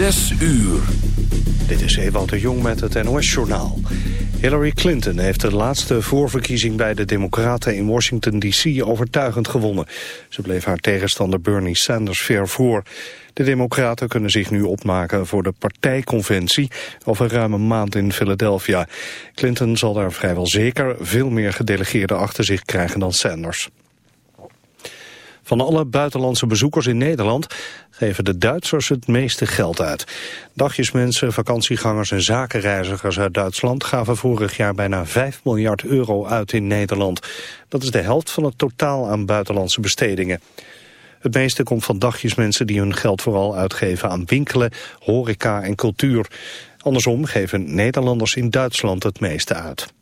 Zes uur. Dit is Ewout de Jong met het NOS-journaal. Hillary Clinton heeft de laatste voorverkiezing bij de Democraten in Washington D.C. overtuigend gewonnen. Ze bleef haar tegenstander Bernie Sanders ver voor. De Democraten kunnen zich nu opmaken voor de partijconventie over ruim een maand in Philadelphia. Clinton zal daar vrijwel zeker veel meer gedelegeerden achter zich krijgen dan Sanders. Van alle buitenlandse bezoekers in Nederland geven de Duitsers het meeste geld uit. Dagjesmensen, vakantiegangers en zakenreizigers uit Duitsland gaven vorig jaar bijna 5 miljard euro uit in Nederland. Dat is de helft van het totaal aan buitenlandse bestedingen. Het meeste komt van dagjesmensen die hun geld vooral uitgeven aan winkelen, horeca en cultuur. Andersom geven Nederlanders in Duitsland het meeste uit.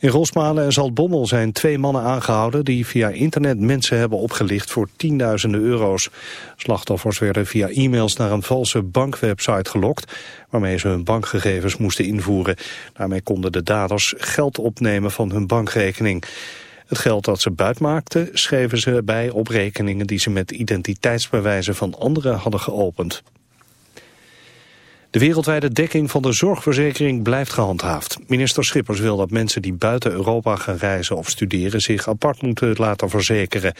In Rosmalen en Zaltbommel zijn twee mannen aangehouden... die via internet mensen hebben opgelicht voor tienduizenden euro's. Slachtoffers werden via e-mails naar een valse bankwebsite gelokt... waarmee ze hun bankgegevens moesten invoeren. Daarmee konden de daders geld opnemen van hun bankrekening. Het geld dat ze buitmaakten schreven ze bij op rekeningen... die ze met identiteitsbewijzen van anderen hadden geopend. De wereldwijde dekking van de zorgverzekering blijft gehandhaafd. Minister Schippers wil dat mensen die buiten Europa gaan reizen of studeren zich apart moeten laten verzekeren.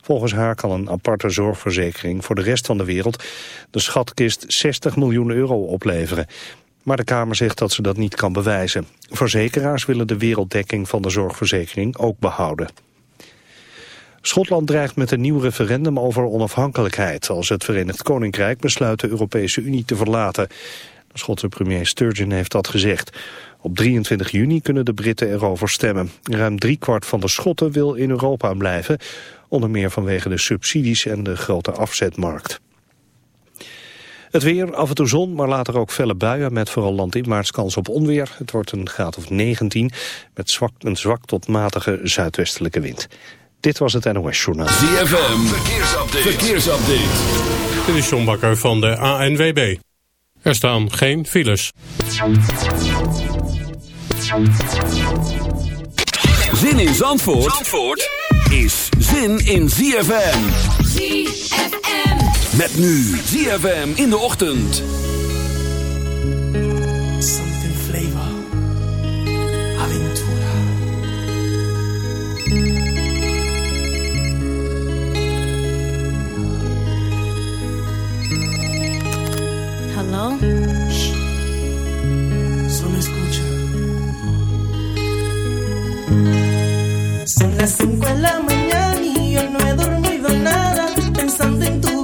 Volgens haar kan een aparte zorgverzekering voor de rest van de wereld de schatkist 60 miljoen euro opleveren. Maar de Kamer zegt dat ze dat niet kan bewijzen. Verzekeraars willen de werelddekking van de zorgverzekering ook behouden. Schotland dreigt met een nieuw referendum over onafhankelijkheid... als het Verenigd Koninkrijk besluit de Europese Unie te verlaten. De Schotse premier Sturgeon heeft dat gezegd. Op 23 juni kunnen de Britten erover stemmen. Ruim driekwart van de Schotten wil in Europa blijven... onder meer vanwege de subsidies en de grote afzetmarkt. Het weer, af en toe zon, maar later ook felle buien... met vooral landinwaarts kans op onweer. Het wordt een graad of 19 met zwak, een zwak tot matige zuidwestelijke wind. Dit was het NOS Journaal. ZFM, verkeersupdate. verkeersupdate. Dit is John Bakker van de ANWB. Er staan geen files. Zin in Zandvoort, Zandvoort is zin in ZFM. ZFM. Met nu ZFM in de ochtend. Hello? Solo escucha. Son las 5 de la mañana y yo no he dormido nada. Pensando en tu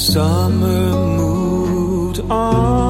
Summer moved on. Ah.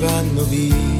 vanno via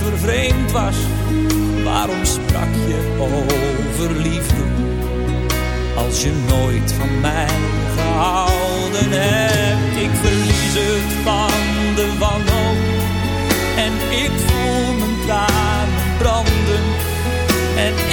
vervreemd was? Waarom sprak je over liefde als je nooit van mij gehouden hebt? Ik verlies het van de wanhoop en ik voel mijn tranen branden. En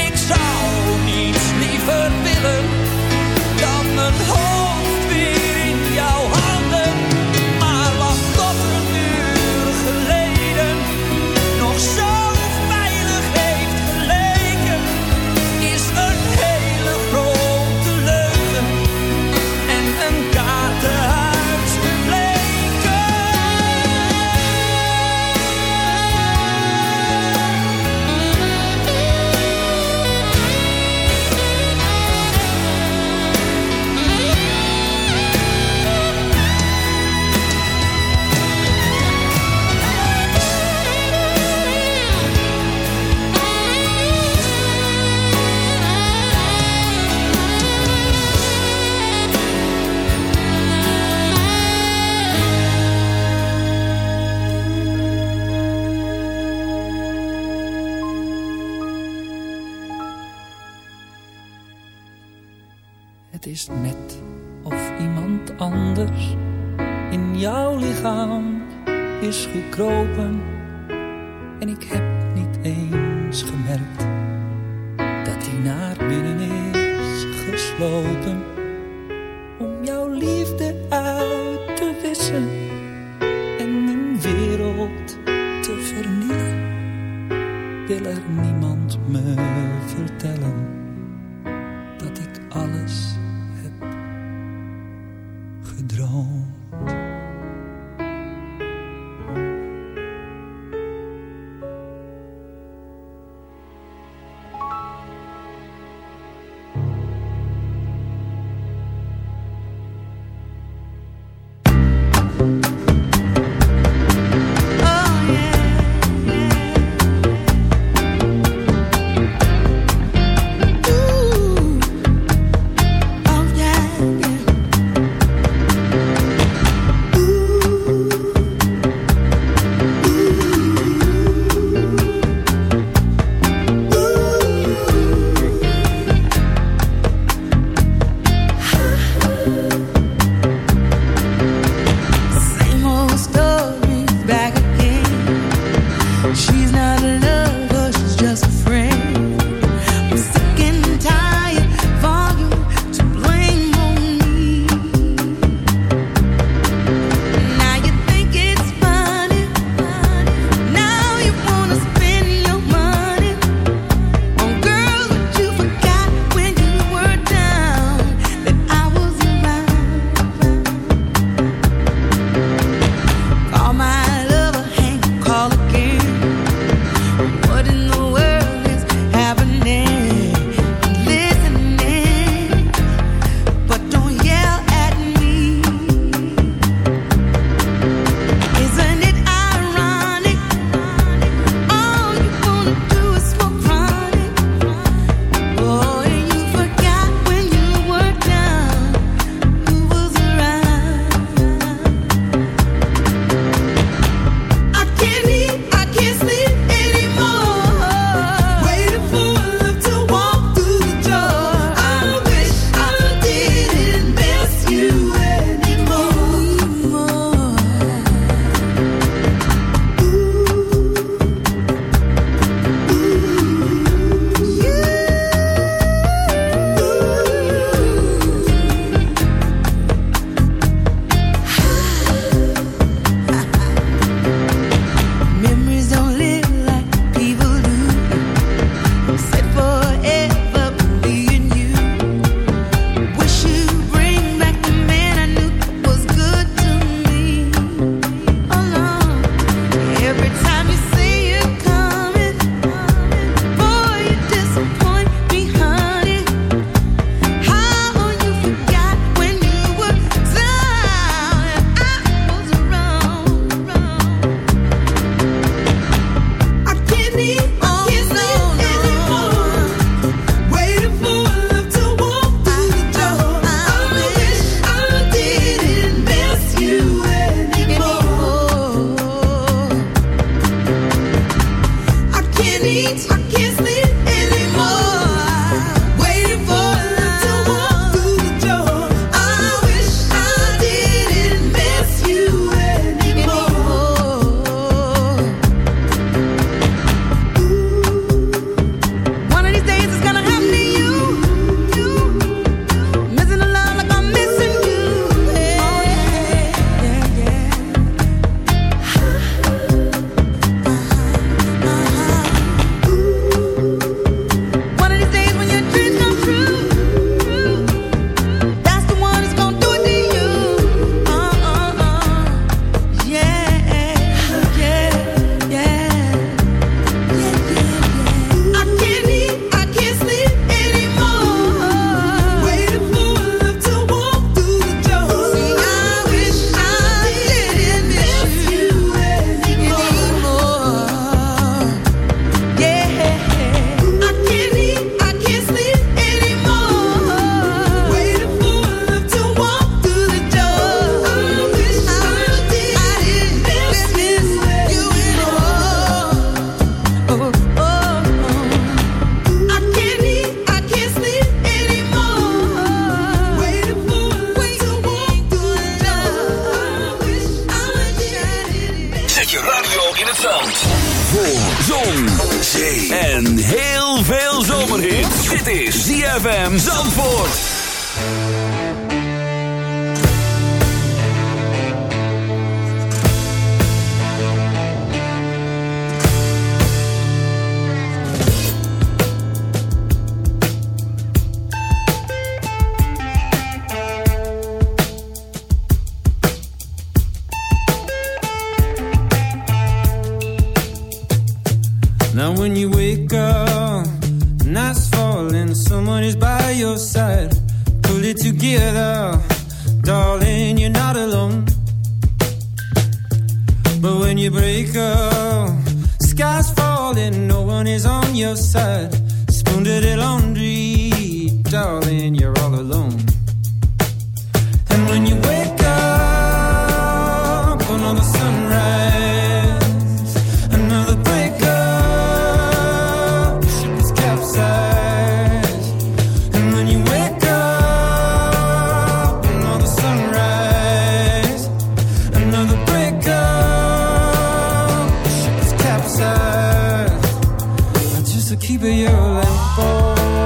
answers just to keep it your lamp.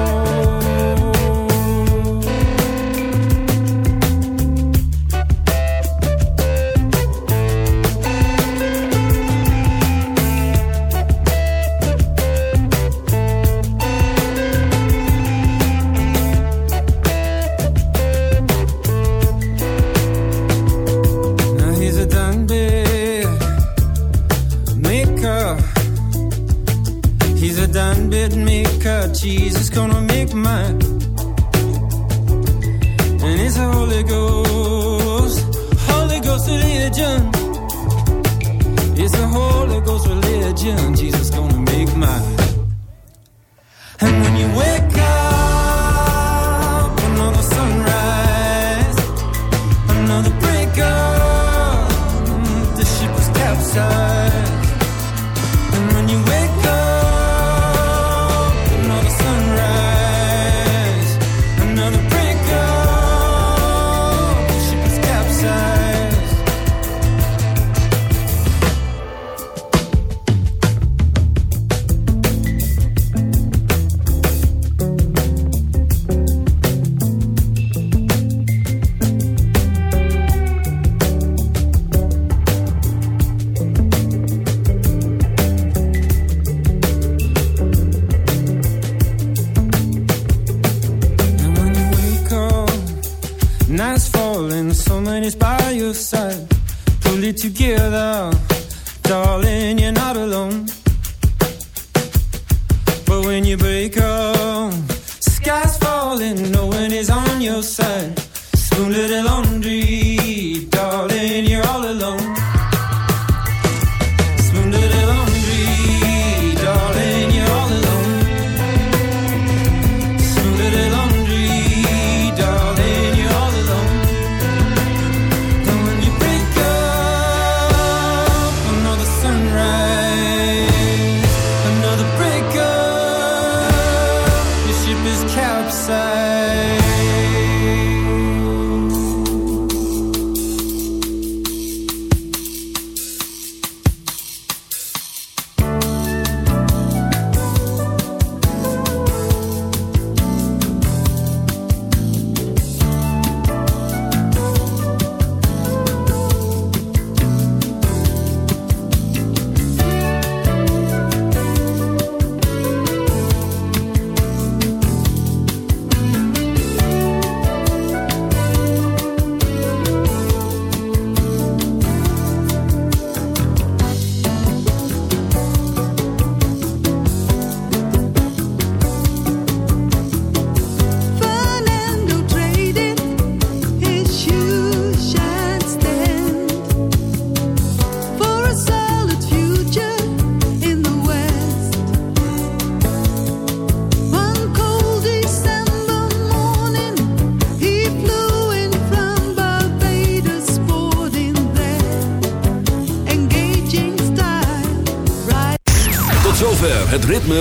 sun. little laundry, darling, you're all alone.